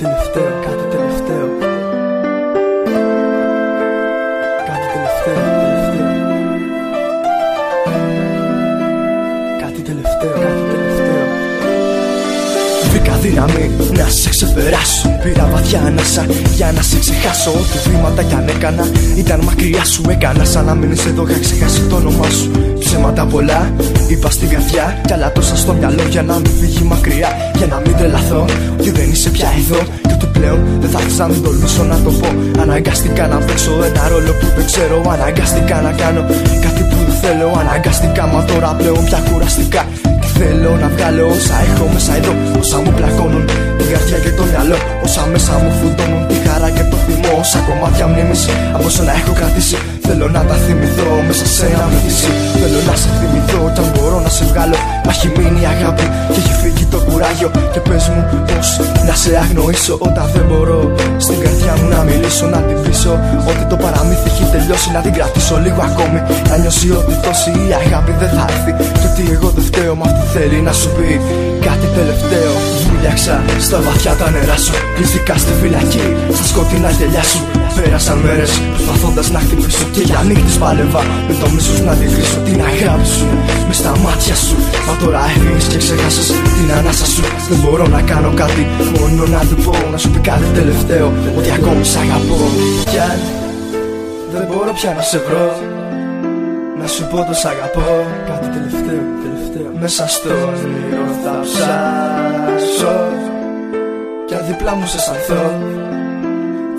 τελευταίο, κάτι τελευταίο Βρήκα δύναμη να σε ξεπεράσω. Πήρα βαθιά ανάσα για να σε ξεχάσω. Ό,τι βήματα κι αν έκανα ήταν μακριά σου. Έκανα σαν να μείνεις εδώ, είχα ξεχάσει το όνομά σου. Ψέματα πολλά, είπα στην καρδιά. Κι άλλα τόσα στο μυαλό για να μην φύγει μακριά. Για να μην τρελαθώ, ότι δεν είσαι πια εδώ. Και ότι πλέον δεν θα θες να μην τολμήσω να το πω. Αναγκαστικά να παίξω ένα ρόλο που δεν ξέρω. Αναγκαστικά να κάνω κάτι που δεν θέλω. Αναγκαστικά μα τώρα πλέον πια κουραστικά. Και θέλω να βγάλω όσα έχω μέσα εδώ Όσα μου πλακώνουν την καρδιά και το μυαλό Όσα μέσα μου φουντώνουν τη χαρά και το θυμό Όσα κομμάτια μνήμης από όσα να έχω κρατήσει. Θέλω να τα θυμηθώ μέσα σε ένα μυθισί. Θέλω να σε θυμηθώ κι αν μπορώ να σε βγάλω. Μα έχει μείνει η αγάπη και έχει φύγει το κουράγιο. Και πες μου πως να σε αγνοήσω όταν δεν μπορώ Στην καρδιά μου να μιλήσω, να την πείσω Ότι το παραμύθι έχει τελειώσει να την κρατήσω λίγο ακόμη. Να νιώσει ότι τόση η αγάπη δεν θα έρθει. Και ότι εγώ δεν φταίω μα αυτή θέλει να σου πει κάτι τελευταίο. Βούλιαξα στα βαθιά τα νερά σου. Κλειστικά στη φυλακή, στα σκοτεινά γελιά σου. Πέρασαν μέρες προσπαθώντας να χτυπήσω Και για νύχτες παλεύα. Με το μίσος να τη κρίσω Την αγάπη σου. Μες στα μάτια σου. Μα τώρα έφυγες και ξέχασε την ανάσα σου. Δεν μπορώ να κάνω κάτι μόνο να του πω Να σου πει κάτι τελευταίο ότι ακόμη σ' αγαπώ. Κι αν δεν μπορώ πια να σε βρω. Να σου πω το σ' αγαπώ. Κάτι τελευταίο, τελευταίο. Μέσα στο όνειρο θα ψάσω. Κι αν διπλά μου σε αισθανθώ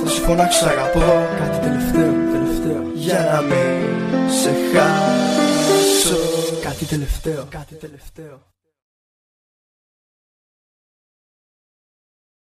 Θα σου φωνάξω σ' αγαπώ. Κάτι τελευταίο, τελευταίο. Για να μην σε χάσω. Κάτι τελευταίο, κάτι τελευταίο